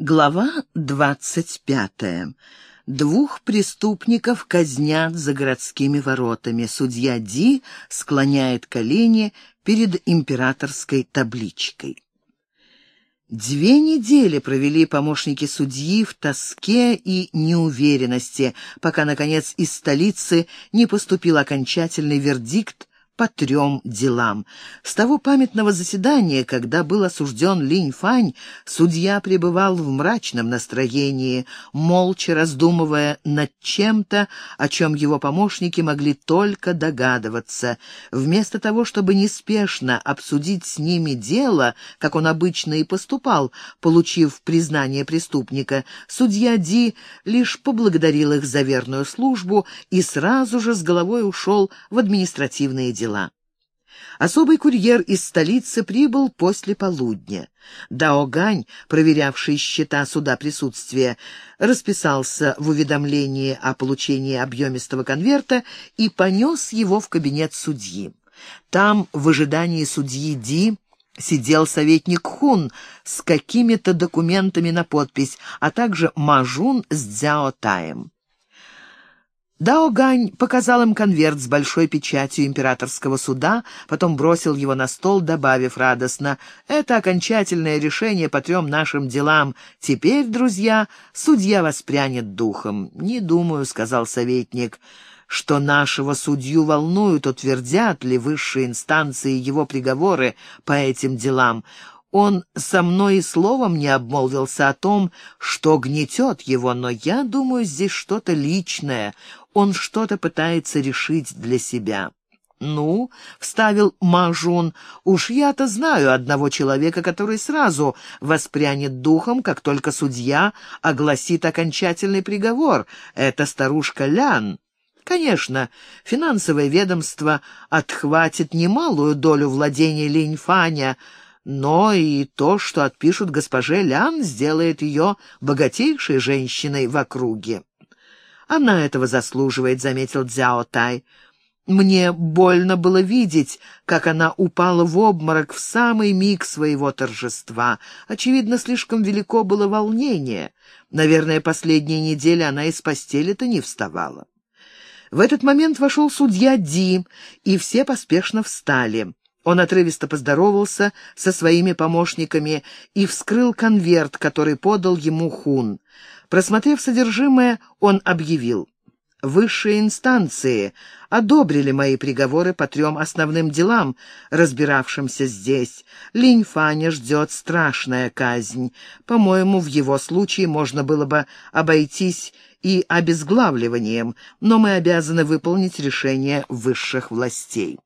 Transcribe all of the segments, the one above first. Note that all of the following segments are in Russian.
Глава двадцать пятая. Двух преступников казнят за городскими воротами. Судья Ди склоняет колени перед императорской табличкой. Две недели провели помощники судьи в тоске и неуверенности, пока, наконец, из столицы не поступил окончательный вердикт по трем делам. С того памятного заседания, когда был осужден Линь Фань, судья пребывал в мрачном настроении, молча раздумывая над чем-то, о чем его помощники могли только догадываться. Вместо того, чтобы неспешно обсудить с ними дело, как он обычно и поступал, получив признание преступника, судья Ди лишь поблагодарил их за верную службу и сразу же с головой ушел в административные дела дела. Особый курьер из столицы прибыл после полудня. Даогань, проверявший счета суда присутствия, расписался в уведомлении о получении объемистого конверта и понес его в кабинет судьи. Там, в ожидании судьи Ди, сидел советник Хун с какими-то документами на подпись, а также Мажун с Дзяотаем. Дао Гань показал им конверт с большой печатью императорского суда, потом бросил его на стол, добавив радостно, «Это окончательное решение по трем нашим делам. Теперь, друзья, судья воспрянет духом». «Не думаю», — сказал советник, — «что нашего судью волнуют, утвердят ли высшие инстанции его приговоры по этим делам». Он со мной и словом не обмолвился о том, что гнетет его, но я думаю, здесь что-то личное. Он что-то пытается решить для себя. «Ну», — вставил Мажун, — «уж я-то знаю одного человека, который сразу воспрянет духом, как только судья огласит окончательный приговор. Это старушка Лян». Конечно, финансовое ведомство отхватит немалую долю владений Линьфаня, но и то, что отпишут госпоже Лян, сделает ее богатейшей женщиной в округе. «Она этого заслуживает», — заметил Дзяо Тай. «Мне больно было видеть, как она упала в обморок в самый миг своего торжества. Очевидно, слишком велико было волнение. Наверное, последние недели она из постели-то не вставала». В этот момент вошел судья Ди, и все поспешно встали. Он отрывисто поздоровался со своими помощниками и вскрыл конверт, который подал ему Хун. Просмотрев содержимое, он объявил. Высшие инстанции одобрили мои приговоры по трем основным делам, разбиравшимся здесь. Линь Фаня ждет страшная казнь. По-моему, в его случае можно было бы обойтись и обезглавливанием, но мы обязаны выполнить решение высших властей.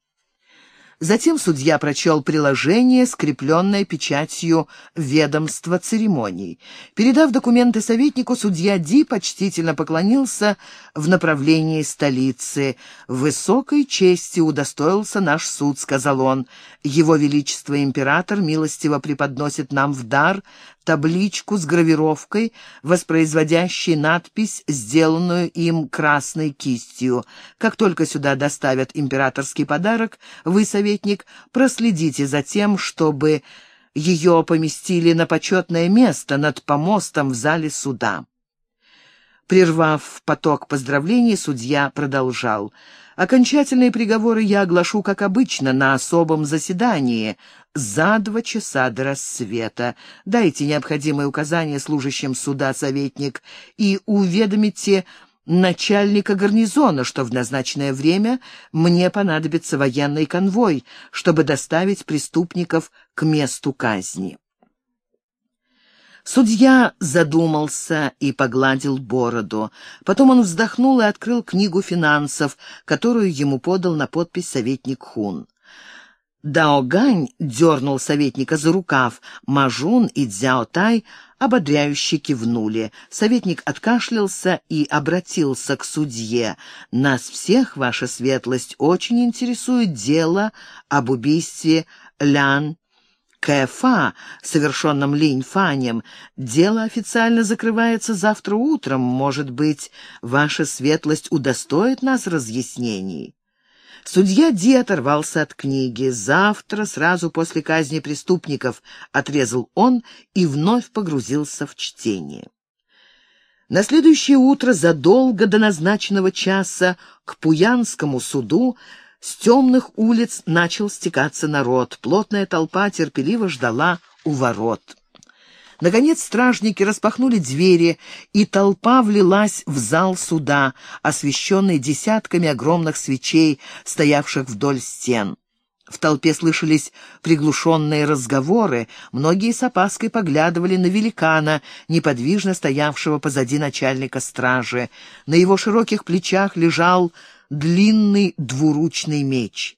Затем судья прочел приложение, скрепленное печатью ведомства церемоний. Передав документы советнику, судья Ди почтительно поклонился в направлении столицы. «Высокой чести удостоился наш суд», — сказал он. «Его Величество Император милостиво преподносит нам в дар табличку с гравировкой, воспроизводящей надпись, сделанную им красной кистью. Как только сюда доставят императорский подарок, вы, советник, проследите за тем, чтобы ее поместили на почетное место над помостом в зале суда. Прервав поток поздравлений, судья продолжал. «Окончательные приговоры я оглашу, как обычно, на особом заседании, за два часа до рассвета. Дайте необходимые указания служащим суда, советник, и уведомите начальника гарнизона, что в назначенное время мне понадобится военный конвой, чтобы доставить преступников к месту казни». Судья задумался и погладил бороду. Потом он вздохнул и открыл книгу финансов, которую ему подал на подпись советник Хун. Даогань дернул советника за рукав, Мажун и Дзяотай ободряюще кивнули. Советник откашлялся и обратился к судье. «Нас всех, ваша светлость, очень интересует дело об убийстве Лян Кэфа, совершенном Линь-Фанем. Дело официально закрывается завтра утром. Может быть, ваша светлость удостоит нас разъяснений?» Судья Ди оторвался от книги. «Завтра, сразу после казни преступников», — отрезал он и вновь погрузился в чтение. На следующее утро, задолго до назначенного часа, к Пуянскому суду с темных улиц начал стекаться народ. Плотная толпа терпеливо ждала у ворот. Наконец стражники распахнули двери, и толпа влилась в зал суда, освещенный десятками огромных свечей, стоявших вдоль стен. В толпе слышались приглушенные разговоры, многие с опаской поглядывали на великана, неподвижно стоявшего позади начальника стражи. На его широких плечах лежал длинный двуручный меч.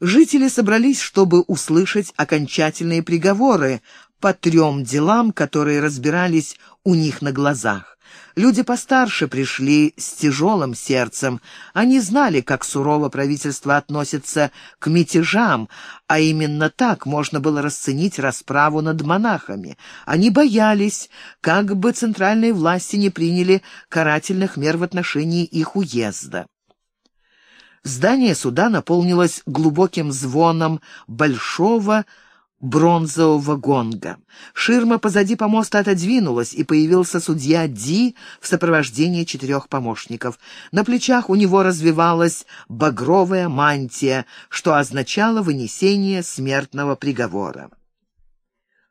Жители собрались, чтобы услышать окончательные приговоры, по трем делам, которые разбирались у них на глазах. Люди постарше пришли с тяжелым сердцем. Они знали, как сурово правительство относится к мятежам, а именно так можно было расценить расправу над монахами. Они боялись, как бы центральные власти не приняли карательных мер в отношении их уезда. Здание суда наполнилось глубоким звоном большого, бронзового гонга. Ширма позади помоста отодвинулась, и появился судья Ди в сопровождении четырех помощников. На плечах у него развивалась багровая мантия, что означало вынесение смертного приговора.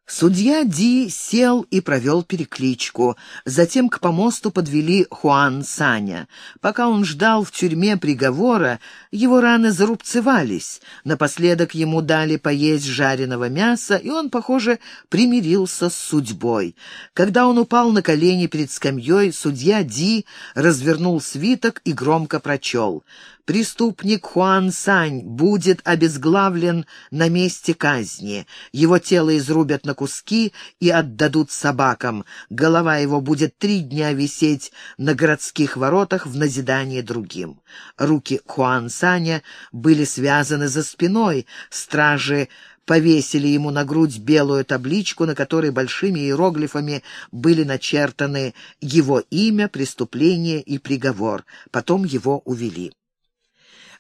Судья Ди сел и провел перекличку. Затем к помосту подвели Хуан Саня. Пока он ждал в тюрьме приговора, его раны зарубцевались. Напоследок ему дали поесть жареного мяса, и он, похоже, примирился с судьбой. Когда он упал на колени перед скамьей, судья Ди развернул свиток и громко прочел — Преступник Хуан Сань будет обезглавлен на месте казни. Его тело изрубят на куски и отдадут собакам. Голова его будет три дня висеть на городских воротах в назидание другим. Руки Хуан Саня были связаны за спиной. Стражи повесили ему на грудь белую табличку, на которой большими иероглифами были начертаны его имя, преступление и приговор. Потом его увели.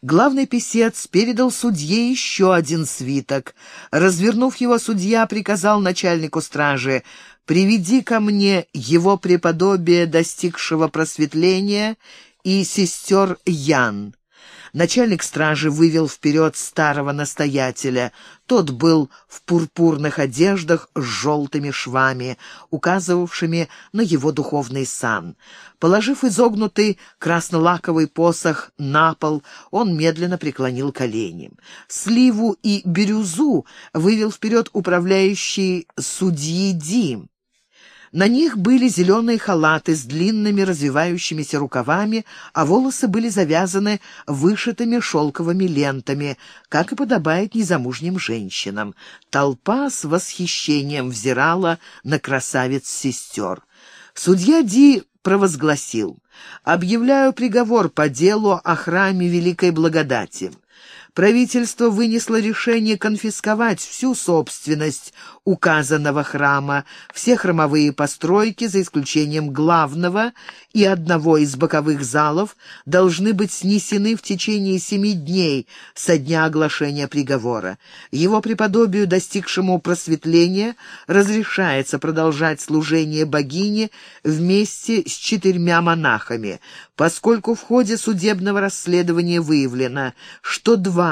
Главный писец передал судье еще один свиток. Развернув его, судья приказал начальнику стражи «Приведи ко мне его преподобие, достигшего просветления, и сестер Ян». Начальник стражи вывел вперед старого настоятеля. Тот был в пурпурных одеждах с желтыми швами, указывавшими на его духовный сан. Положив изогнутый краснолаковый посох на пол, он медленно преклонил колени. Сливу и бирюзу вывел вперед управляющий судьи Дим. На них были зеленые халаты с длинными развивающимися рукавами, а волосы были завязаны вышитыми шелковыми лентами, как и подобает незамужним женщинам. Толпа с восхищением взирала на красавиц-сестер. Судья Ди провозгласил «Объявляю приговор по делу о храме Великой Благодати» правительство вынесло решение конфисковать всю собственность указанного храма, все храмовые постройки, за исключением главного и одного из боковых залов, должны быть снесены в течение семи дней со дня оглашения приговора. Его преподобию, достигшему просветления, разрешается продолжать служение богине вместе с четырьмя монахами, поскольку в ходе судебного расследования выявлено, что два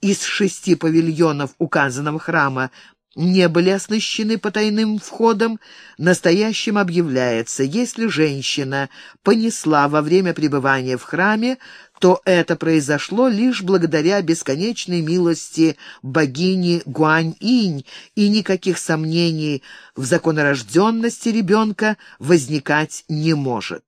из шести павильонов указанного храма не были оснащены потайным входом, настоящим объявляется, если женщина понесла во время пребывания в храме, то это произошло лишь благодаря бесконечной милости богини Гуань-инь, и никаких сомнений в законорожденности ребенка возникать не может.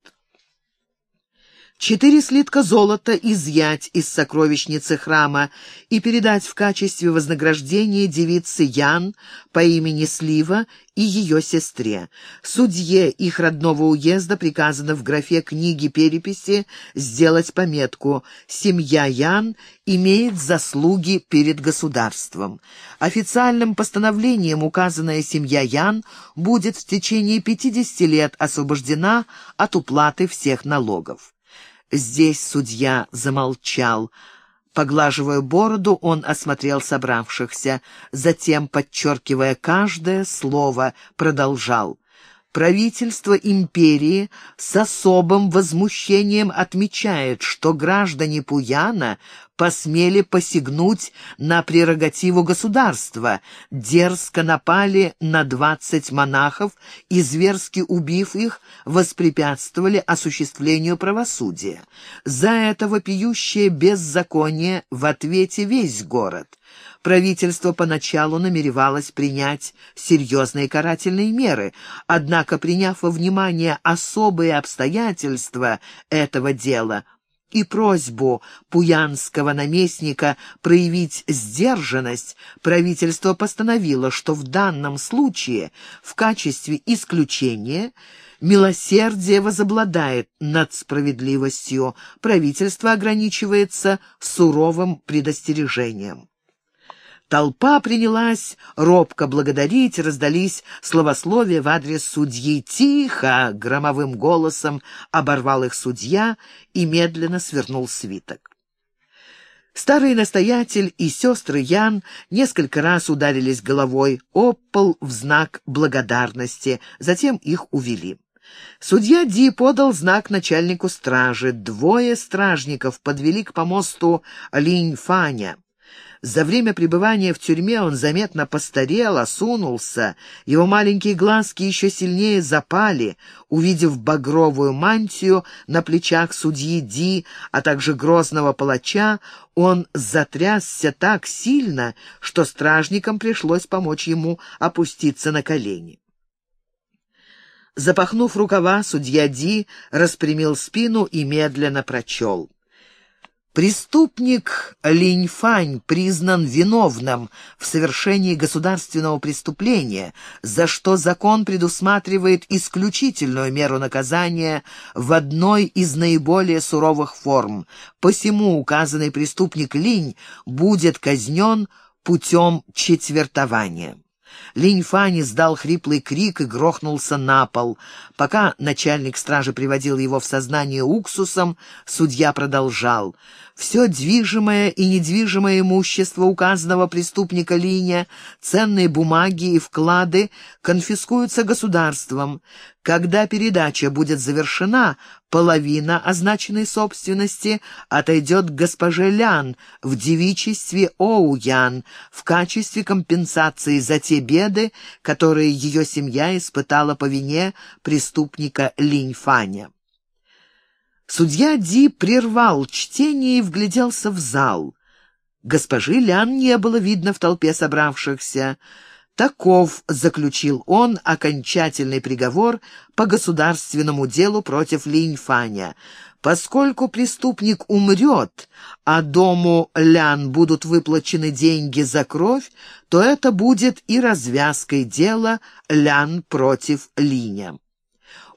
Четыре слитка золота изъять из сокровищницы храма и передать в качестве вознаграждения девице Ян по имени Слива и ее сестре. Судье их родного уезда приказано в графе книги переписи сделать пометку «Семья Ян имеет заслуги перед государством». Официальным постановлением указанная семья Ян будет в течение 50 лет освобождена от уплаты всех налогов. Здесь судья замолчал. Поглаживая бороду, он осмотрел собравшихся. Затем, подчеркивая каждое слово, продолжал правительство империи с особым возмущением отмечает, что граждане Пуяна посмели посягнуть на прерогативу государства, дерзко напали на двадцать монахов и, зверски убив их, воспрепятствовали осуществлению правосудия. За это вопиющее беззаконие в ответе весь город. Правительство поначалу намеревалось принять серьезные карательные меры, однако, приняв во внимание особые обстоятельства этого дела, и просьбу пуянского наместника проявить сдержанность, правительство постановило, что в данном случае в качестве исключения милосердие возобладает над справедливостью, правительство ограничивается суровым предостережением. Толпа принялась робко благодарить, раздались словословия в адрес судьи. «Тихо!» — громовым голосом оборвал их судья и медленно свернул свиток. Старый настоятель и сестры Ян несколько раз ударились головой об пол в знак благодарности, затем их увели. Судья Ди подал знак начальнику стражи. Двое стражников подвели к помосту Линь-Фаня. За время пребывания в тюрьме он заметно постарел, осунулся, его маленькие глазки еще сильнее запали. Увидев багровую мантию на плечах судьи Ди, а также грозного палача, он затрясся так сильно, что стражникам пришлось помочь ему опуститься на колени. Запахнув рукава, судья Ди распрямил спину и медленно прочел. Преступник Линьфань признан виновным в совершении государственного преступления, за что закон предусматривает исключительную меру наказания в одной из наиболее суровых форм. Посему указанный преступник Линь будет казнен путем четвертования. Линь Фань издал хриплый крик и грохнулся на пол. Пока начальник стражи приводил его в сознание уксусом, судья продолжал. Все движимое и недвижимое имущество указанного преступника Линя, ценные бумаги и вклады конфискуются государством. Когда передача будет завершена, половина означенной собственности отойдет госпоже Лян в девичестве Оуян в качестве компенсации за те беды, которые ее семья испытала по вине преступника Линь-Фаня. Судья Ди прервал чтение и вгляделся в зал. Госпожи Лян не было видно в толпе собравшихся. Таков, заключил он, окончательный приговор по государственному делу против Линьфаня. Поскольку преступник умрет, а дому Лян будут выплачены деньги за кровь, то это будет и развязкой дела Лян против Линя.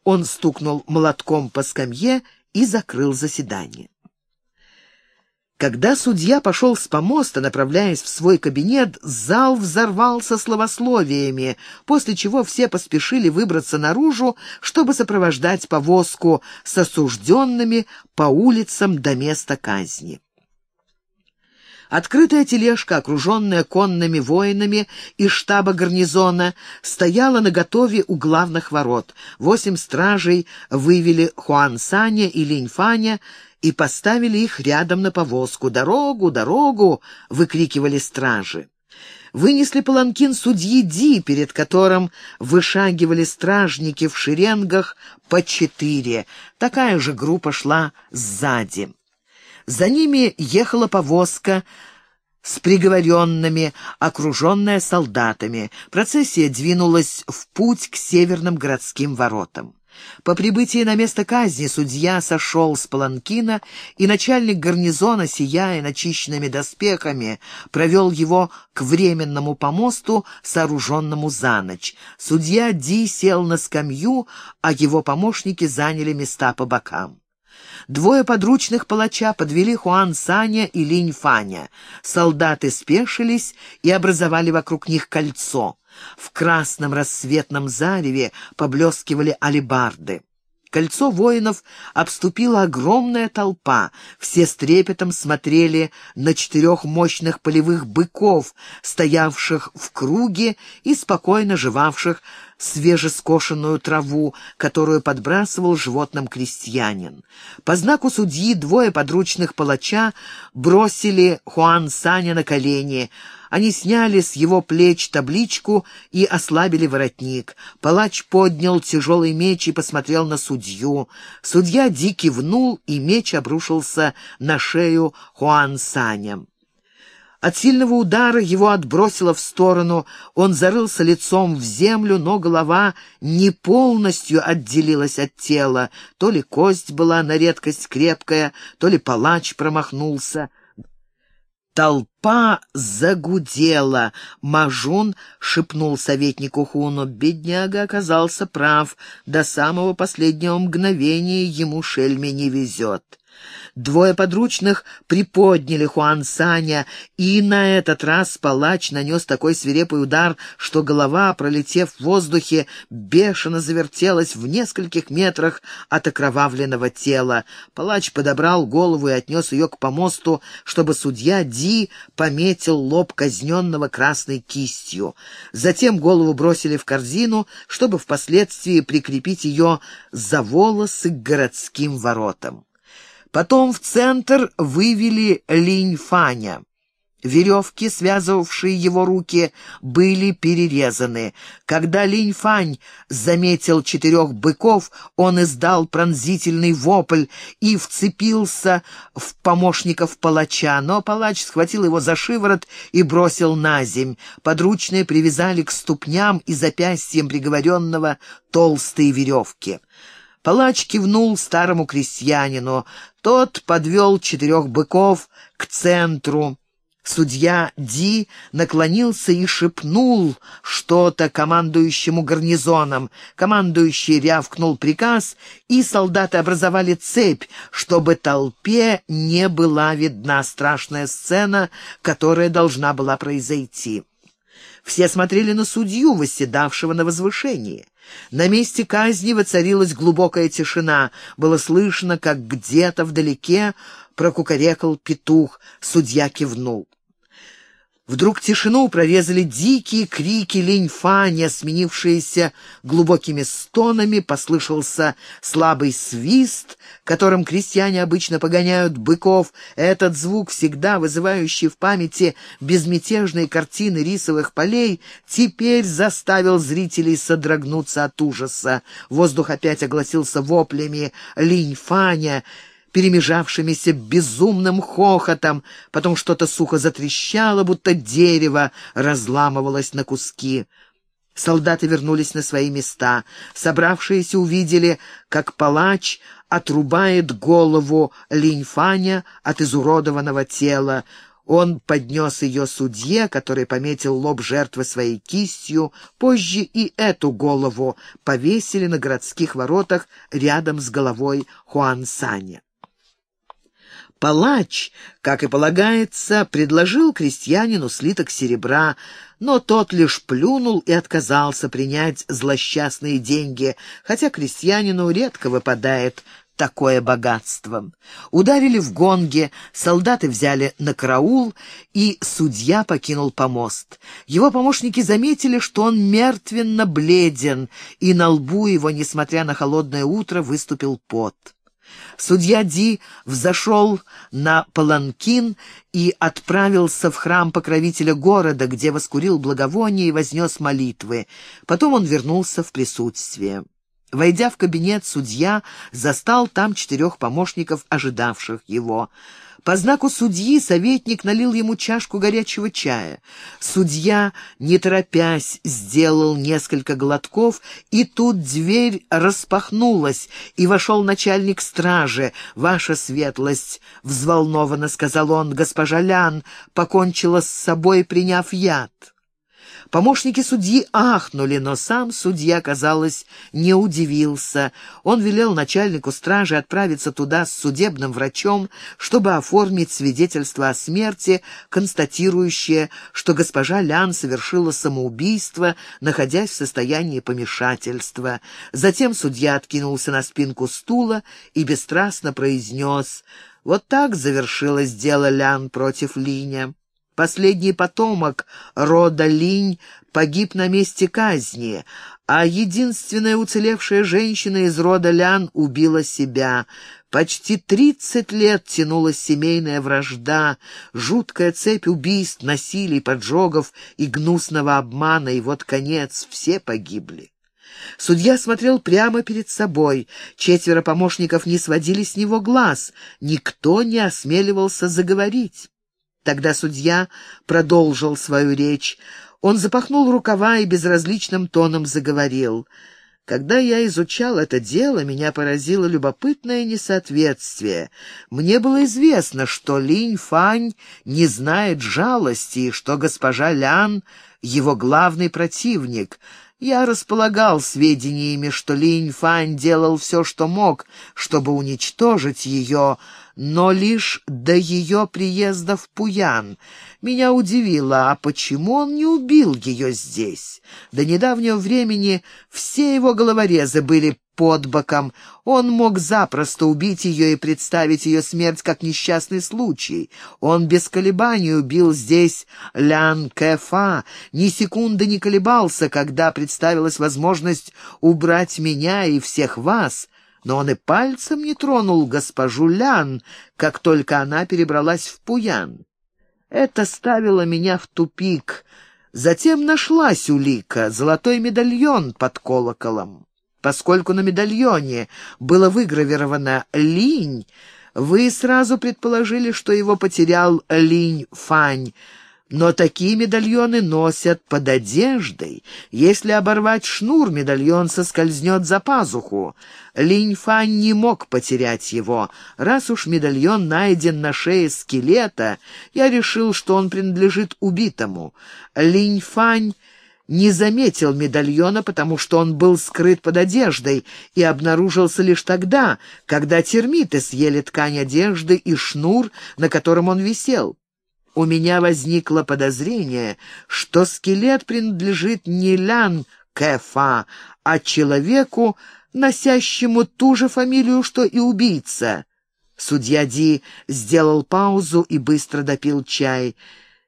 Он стукнул молотком по скамье и закрыл заседание. Когда судья пошел с помоста, направляясь в свой кабинет, зал взорвался словословиями, после чего все поспешили выбраться наружу, чтобы сопровождать повозку с осужденными по улицам до места казни. Открытая тележка, окруженная конными воинами из штаба гарнизона, стояла наготове у главных ворот. Восемь стражей вывели Хуан Саня и Линь Фаня и поставили их рядом на повозку. «Дорогу, дорогу!» — выкрикивали стражи. Вынесли паланкин судьи Ди, перед которым вышагивали стражники в шеренгах по четыре. Такая же группа шла сзади. За ними ехала повозка с приговоренными, окруженная солдатами. Процессия двинулась в путь к северным городским воротам. По прибытии на место казни судья сошел с паланкина, и начальник гарнизона, сияя начищенными доспехами, провел его к временному помосту, сооруженному за ночь. Судья Ди сел на скамью, а его помощники заняли места по бокам. Двое подручных палача подвели Хуан Саня и Линь Фаня. Солдаты спешились и образовали вокруг них кольцо. В красном рассветном зареве поблескивали алебарды. Кольцо воинов обступила огромная толпа. Все с трепетом смотрели на четырех мощных полевых быков, стоявших в круге и спокойно жевавших свежескошенную траву, которую подбрасывал животным крестьянин. По знаку судьи двое подручных палача бросили Хуан Саня на колени. Они сняли с его плеч табличку и ослабили воротник. Палач поднял тяжелый меч и посмотрел на судью. Судья Ди кивнул, и меч обрушился на шею Хуан Саня. От сильного удара его отбросило в сторону, он зарылся лицом в землю, но голова не полностью отделилась от тела. То ли кость была на редкость крепкая, то ли палач промахнулся. Толпа загудела. Мажун шепнул советнику Хуну. Бедняга оказался прав. До самого последнего мгновения ему шельме не везет. Двое подручных приподняли Хуан Саня, и на этот раз палач нанес такой свирепый удар, что голова, пролетев в воздухе, бешено завертелась в нескольких метрах от окровавленного тела. Палач подобрал голову и отнес ее к помосту, чтобы судья Ди пометил лоб казненного красной кистью. Затем голову бросили в корзину, чтобы впоследствии прикрепить ее за волосы к городским воротам. Потом в центр вывели Линь-Фаня. Веревки, связывавшие его руки, были перерезаны. Когда Линь-Фань заметил четырех быков, он издал пронзительный вопль и вцепился в помощников палача, но палач схватил его за шиворот и бросил на земь. Подручные привязали к ступням и запястьям приговоренного толстые веревки. Палач кивнул старому крестьянину. Тот подвел четырех быков к центру. Судья Ди наклонился и шепнул что-то командующему гарнизоном. Командующий рявкнул приказ, и солдаты образовали цепь, чтобы толпе не была видна страшная сцена, которая должна была произойти. Все смотрели на судью, восседавшего на возвышении. На месте казни воцарилась глубокая тишина. Было слышно, как где-то вдалеке прокукарекал петух. Судья кивнул. Вдруг тишину прорезали дикие крики линьфаня, сменившиеся глубокими стонами, послышался слабый свист, которым крестьяне обычно погоняют быков. Этот звук, всегда вызывающий в памяти безмятежные картины рисовых полей, теперь заставил зрителей содрогнуться от ужаса. Воздух опять огласился воплями линьфаня, перемежавшимися безумным хохотом, потом что-то сухо затрещало, будто дерево разламывалось на куски. Солдаты вернулись на свои места. Собравшиеся увидели, как палач отрубает голову Линьфаня от изуродованного тела. Он поднес ее судье, который пометил лоб жертвы своей кистью. Позже и эту голову повесили на городских воротах рядом с головой Хуан Саня. Палач, как и полагается, предложил крестьянину слиток серебра, но тот лишь плюнул и отказался принять злосчастные деньги, хотя крестьянину редко выпадает такое богатство. Ударили в гонге, солдаты взяли на караул, и судья покинул помост. Его помощники заметили, что он мертвенно бледен, и на лбу его, несмотря на холодное утро, выступил пот. Судья Ди взошел на паланкин и отправился в храм покровителя города, где воскурил благовоние и вознес молитвы. Потом он вернулся в присутствие. Войдя в кабинет, судья застал там четырех помощников, ожидавших его. По знаку судьи советник налил ему чашку горячего чая. Судья, не торопясь, сделал несколько глотков, и тут дверь распахнулась, и вошел начальник стражи. «Ваша светлость», — взволнованно сказал он, — «госпожа Лян покончила с собой, приняв яд». Помощники судьи ахнули, но сам судья, казалось, не удивился. Он велел начальнику стражи отправиться туда с судебным врачом, чтобы оформить свидетельство о смерти, констатирующее, что госпожа Лян совершила самоубийство, находясь в состоянии помешательства. Затем судья откинулся на спинку стула и бесстрастно произнес «Вот так завершилось дело Лян против Линя». Последний потомок рода Линь погиб на месте казни, а единственная уцелевшая женщина из рода Лян убила себя. Почти тридцать лет тянулась семейная вражда, жуткая цепь убийств, насилий, поджогов и гнусного обмана, и вот конец, все погибли. Судья смотрел прямо перед собой. Четверо помощников не сводили с него глаз. Никто не осмеливался заговорить. Тогда судья продолжил свою речь. Он запахнул рукава и безразличным тоном заговорил. Когда я изучал это дело, меня поразило любопытное несоответствие. Мне было известно, что Линь Фань не знает жалости, что госпожа Лян — его главный противник. Я располагал сведениями, что Линь Фань делал все, что мог, чтобы уничтожить ее, но лишь до ее приезда в Пуян. Меня удивило, а почему он не убил ее здесь? До недавнего времени все его головорезы были под боком. Он мог запросто убить ее и представить ее смерть как несчастный случай. Он без колебаний убил здесь Лян Кэфа, ни секунды не колебался, когда представилась возможность убрать меня и всех вас но он и пальцем не тронул госпожу Лян, как только она перебралась в Пуян. Это ставило меня в тупик. Затем нашлась улика — золотой медальон под колоколом. Поскольку на медальоне было выгравировано «Линь», вы сразу предположили, что его потерял Линь Фань — но такие медальоны носят под одеждой. Если оборвать шнур, медальон соскользнет за пазуху. Линь Фань не мог потерять его. Раз уж медальон найден на шее скелета, я решил, что он принадлежит убитому. Линь Фань не заметил медальона, потому что он был скрыт под одеждой и обнаружился лишь тогда, когда термиты съели ткань одежды и шнур, на котором он висел. У меня возникло подозрение, что скелет принадлежит не Лян Кэфа, а человеку, носящему ту же фамилию, что и убийца. Судья Ди сделал паузу и быстро допил чай.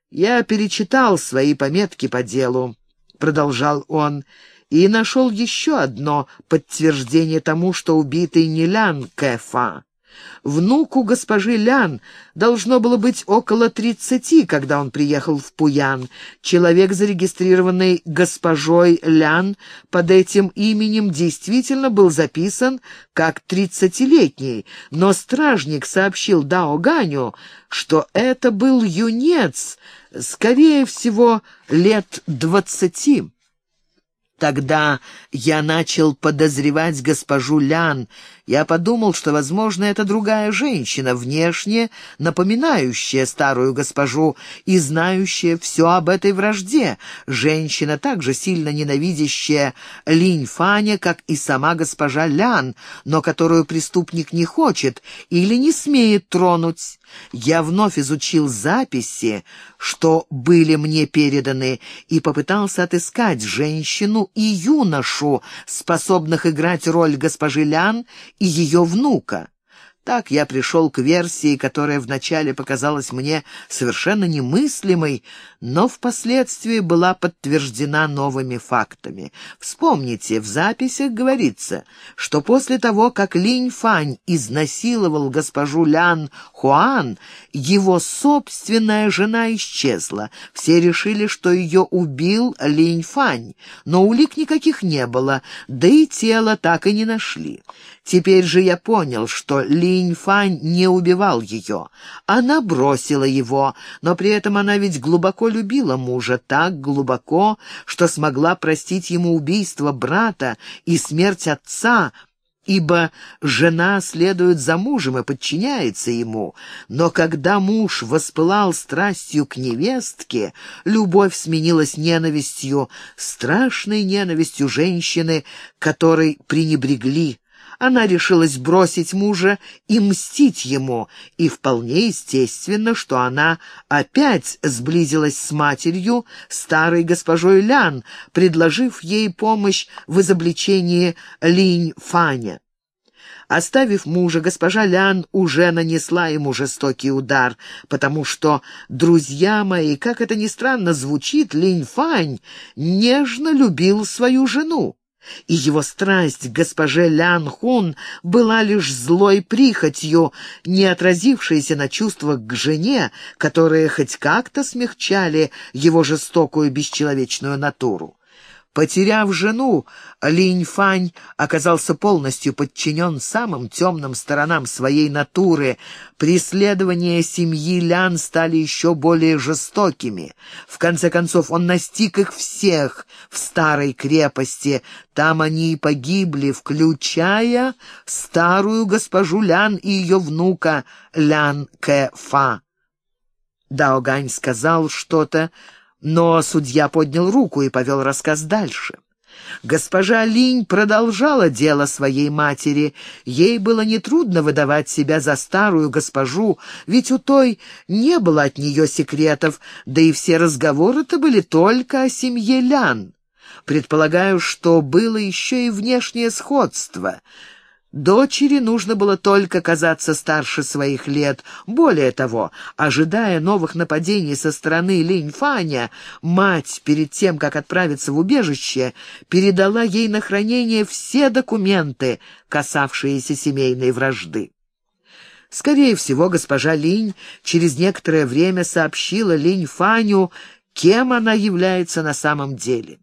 «Я перечитал свои пометки по делу», — продолжал он, — «и нашел еще одно подтверждение тому, что убитый не Лян Кэфа». Внуку госпожи Лян должно было быть около тридцати, когда он приехал в Пуян. Человек, зарегистрированный госпожой Лян, под этим именем действительно был записан как тридцатилетний, но стражник сообщил Дао Ганю, что это был юнец, скорее всего, лет двадцати. Тогда я начал подозревать госпожу Лян. Я подумал, что, возможно, это другая женщина, внешне напоминающая старую госпожу и знающая все об этой вражде. Женщина, также сильно ненавидящая Линь Фаня, как и сама госпожа Лян, но которую преступник не хочет или не смеет тронуть. Я вновь изучил записи, что были мне переданы, и попытался отыскать женщину и юношу, способных играть роль госпожи Лян и ее внука. Так я пришел к версии, которая вначале показалась мне совершенно немыслимой, но впоследствии была подтверждена новыми фактами. Вспомните, в записях говорится, что после того, как Линь Фань изнасиловал госпожу Лян Хуан, его собственная жена исчезла. Все решили, что ее убил Линь Фань, но улик никаких не было, да и тело так и не нашли. Теперь же я понял, что Линь Фань не убивал ее. Она бросила его, но при этом она ведь глубоко любила мужа, так глубоко, что смогла простить ему убийство брата и смерть отца, ибо жена следует за мужем и подчиняется ему. Но когда муж воспылал страстью к невестке, любовь сменилась ненавистью, страшной ненавистью женщины, которой пренебрегли. Она решилась бросить мужа и мстить ему, и вполне естественно, что она опять сблизилась с матерью, старой госпожой Лян, предложив ей помощь в изобличении Линь Фаня. Оставив мужа, госпожа Лян уже нанесла ему жестокий удар, потому что, друзья мои, как это ни странно звучит, Линь Фань нежно любил свою жену и его страсть к госпоже Лян Хун была лишь злой прихотью, не отразившейся на чувствах к жене, которые хоть как-то смягчали его жестокую бесчеловечную натуру. Потеряв жену, Линь Фань оказался полностью подчинен самым темным сторонам своей натуры. Преследования семьи Лян стали еще более жестокими. В конце концов, он настиг их всех в старой крепости. Там они и погибли, включая старую госпожу Лян и ее внука Лян Кэ Фа. Даогань сказал что-то, но судья поднял руку и повел рассказ дальше. Госпожа Линь продолжала дело своей матери. Ей было нетрудно выдавать себя за старую госпожу, ведь у той не было от нее секретов, да и все разговоры-то были только о семье Лян. Предполагаю, что было еще и внешнее сходство — Дочери нужно было только казаться старше своих лет. Более того, ожидая новых нападений со стороны Линь-Фаня, мать, перед тем, как отправиться в убежище, передала ей на хранение все документы, касавшиеся семейной вражды. Скорее всего, госпожа Линь через некоторое время сообщила Линь-Фаню, кем она является на самом деле.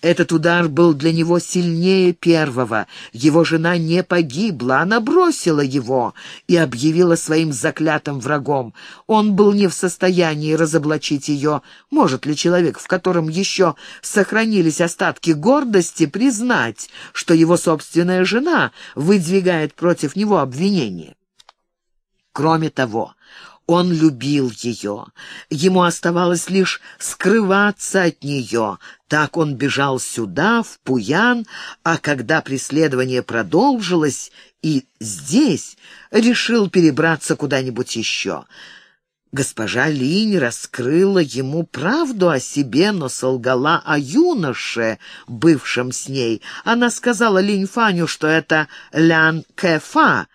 Этот удар был для него сильнее первого. Его жена не погибла, она бросила его и объявила своим заклятым врагом. Он был не в состоянии разоблачить ее. Может ли человек, в котором еще сохранились остатки гордости, признать, что его собственная жена выдвигает против него обвинение? Кроме того, он любил ее. Ему оставалось лишь скрываться от нее. Так он бежал сюда, в Пуян, а когда преследование продолжилось и здесь, решил перебраться куда-нибудь еще. Госпожа Линь раскрыла ему правду о себе, но солгала о юноше, бывшем с ней. Она сказала Линь Фаню, что это Лян Кэфа.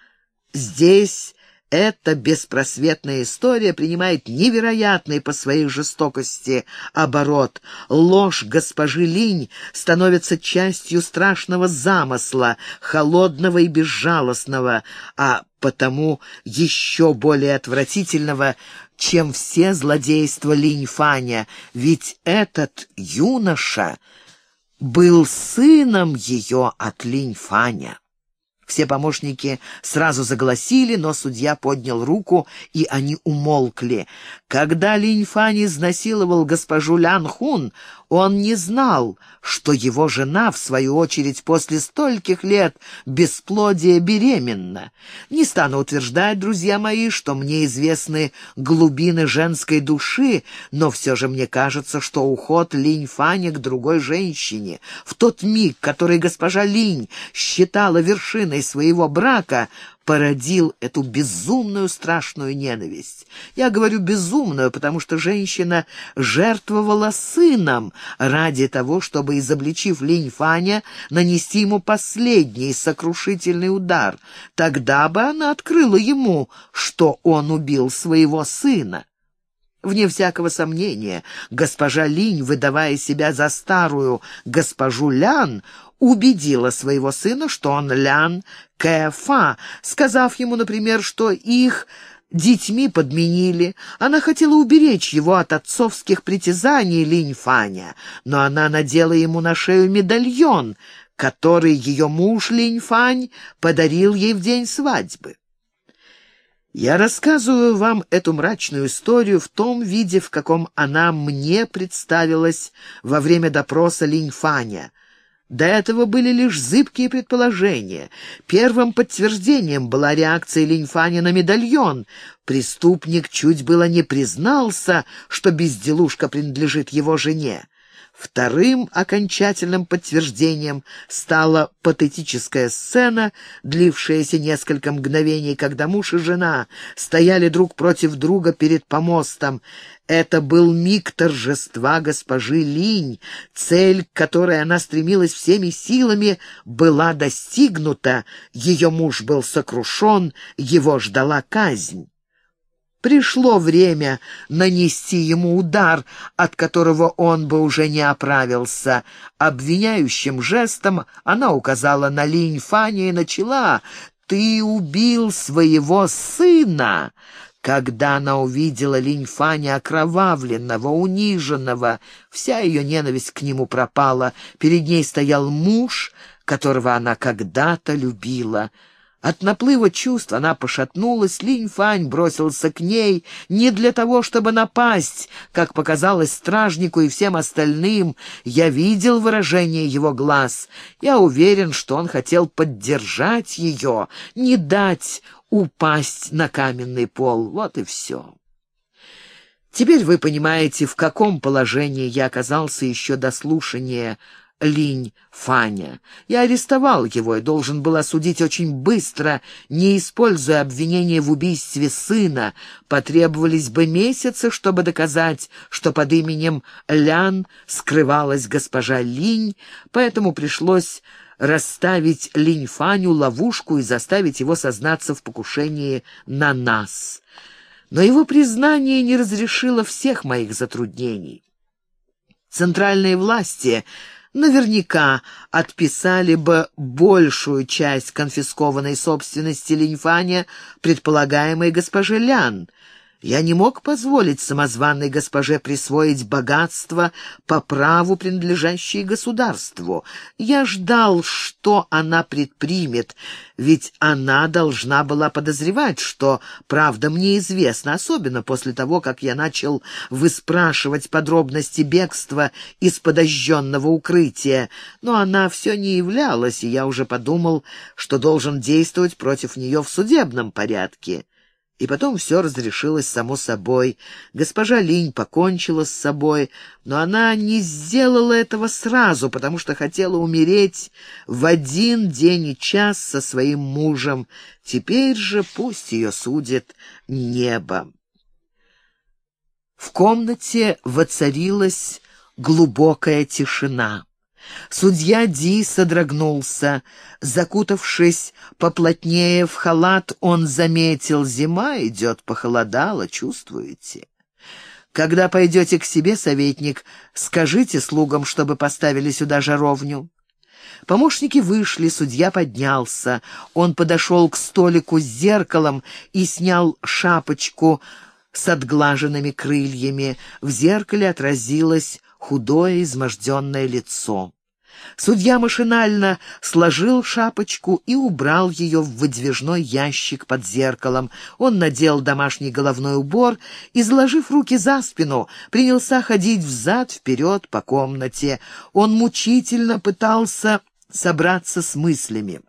Здесь эта беспросветная история принимает невероятный по своей жестокости оборот. Ложь госпожи Линь становится частью страшного замысла, холодного и безжалостного, а потому еще более отвратительного, чем все злодейства Линь Фаня, ведь этот юноша был сыном ее от Линь Фаня. Все помощники сразу заголосили, но судья поднял руку, и они умолкли. Когда Линь Фань изнасиловал госпожу Лян Хун, он не знал, что его жена, в свою очередь, после стольких лет бесплодия беременна. Не стану утверждать, друзья мои, что мне известны глубины женской души, но все же мне кажется, что уход Линь Фаня к другой женщине, в тот миг, который госпожа Линь считала вершиной своего брака, породил эту безумную страшную ненависть. Я говорю безумную, потому что женщина жертвовала сыном ради того, чтобы, изобличив Линь Фаня, нанести ему последний сокрушительный удар. Тогда бы она открыла ему, что он убил своего сына. Вне всякого сомнения, госпожа Линь, выдавая себя за старую госпожу Лян, убедила своего сына, что он Лян Кэфа, сказав ему, например, что их детьми подменили. Она хотела уберечь его от отцовских притязаний Линь Фаня, но она надела ему на шею медальон, который ее муж Линь Фань подарил ей в день свадьбы. Я рассказываю вам эту мрачную историю в том виде, в каком она мне представилась во время допроса Линь Фаня — До этого были лишь зыбкие предположения. Первым подтверждением была реакция Линьфани на медальон. Преступник чуть было не признался, что безделушка принадлежит его жене. Вторым окончательным подтверждением стала патетическая сцена, длившаяся несколько мгновений, когда муж и жена стояли друг против друга перед помостом. Это был миг торжества госпожи Линь. Цель, к которой она стремилась всеми силами, была достигнута. Ее муж был сокрушен, его ждала казнь. Пришло время нанести ему удар, от которого он бы уже не оправился. Обвиняющим жестом она указала на линь Фани и начала «Ты убил своего сына!» Когда она увидела Линь Фани окровавленного, униженного, вся ее ненависть к нему пропала. Перед ней стоял муж, которого она когда-то любила — от наплыва чувств она пошатнулась, Линь-Фань бросился к ней не для того, чтобы напасть, как показалось стражнику и всем остальным. Я видел выражение его глаз. Я уверен, что он хотел поддержать ее, не дать упасть на каменный пол. Вот и все. Теперь вы понимаете, в каком положении я оказался еще до слушания Линь Фаня. Я арестовал его и должен был осудить очень быстро, не используя обвинения в убийстве сына. Потребовались бы месяцы, чтобы доказать, что под именем Лян скрывалась госпожа Линь, поэтому пришлось расставить Линь Фаню ловушку и заставить его сознаться в покушении на нас. Но его признание не разрешило всех моих затруднений. Центральные власти наверняка отписали бы большую часть конфискованной собственности Линьфаня предполагаемой госпоже Лян — я не мог позволить самозванной госпоже присвоить богатство по праву, принадлежащее государству. Я ждал, что она предпримет, ведь она должна была подозревать, что правда мне известна, особенно после того, как я начал выспрашивать подробности бегства из подожженного укрытия. Но она все не являлась, и я уже подумал, что должен действовать против нее в судебном порядке. И потом все разрешилось само собой. Госпожа Линь покончила с собой, но она не сделала этого сразу, потому что хотела умереть в один день и час со своим мужем. Теперь же пусть ее судит небо. В комнате воцарилась глубокая тишина. Судья Ди содрогнулся. Закутавшись поплотнее в халат, он заметил, зима идет, похолодало, чувствуете? Когда пойдете к себе, советник, скажите слугам, чтобы поставили сюда жаровню. Помощники вышли, судья поднялся. Он подошел к столику с зеркалом и снял шапочку с отглаженными крыльями. В зеркале отразилось худое изможденное лицо. Судья машинально сложил шапочку и убрал ее в выдвижной ящик под зеркалом. Он надел домашний головной убор и, заложив руки за спину, принялся ходить взад-вперед по комнате. Он мучительно пытался собраться с мыслями.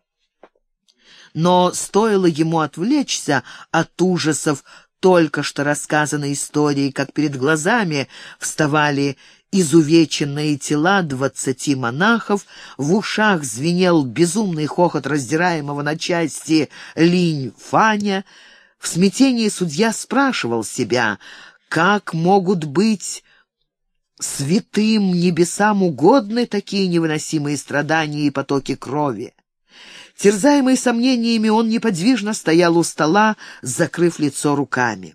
Но стоило ему отвлечься от ужасов только что рассказанной истории, как перед глазами вставали изувеченные тела двадцати монахов, в ушах звенел безумный хохот раздираемого на части линь Фаня. В смятении судья спрашивал себя, как могут быть святым небесам угодны такие невыносимые страдания и потоки крови. Терзаемый сомнениями, он неподвижно стоял у стола, закрыв лицо руками.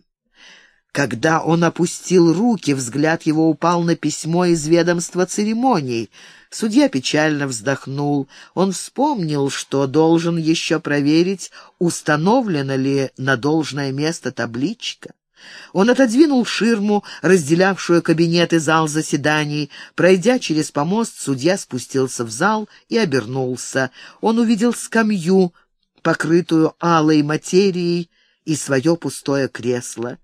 Когда он опустил руки, взгляд его упал на письмо из ведомства церемоний. Судья печально вздохнул. Он вспомнил, что должен еще проверить, установлена ли на должное место табличка. Он отодвинул ширму, разделявшую кабинет и зал заседаний. Пройдя через помост, судья спустился в зал и обернулся. Он увидел скамью, покрытую алой материей, и свое пустое кресло.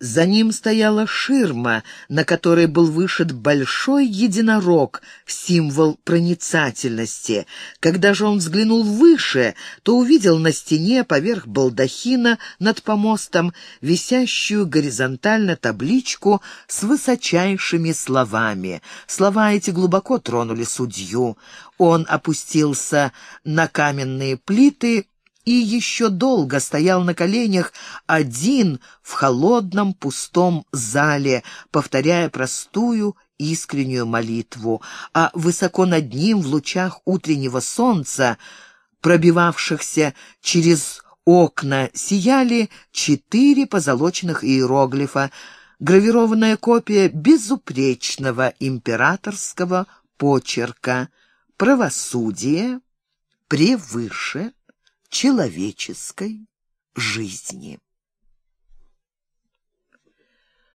За ним стояла ширма, на которой был вышит большой единорог, символ проницательности. Когда же он взглянул выше, то увидел на стене поверх балдахина над помостом висящую горизонтально табличку с высочайшими словами. Слова эти глубоко тронули судью. Он опустился на каменные плиты и еще долго стоял на коленях один в холодном пустом зале, повторяя простую искреннюю молитву, а высоко над ним в лучах утреннего солнца, пробивавшихся через окна, сияли четыре позолоченных иероглифа, гравированная копия безупречного императорского почерка. «Правосудие превыше» человеческой жизни.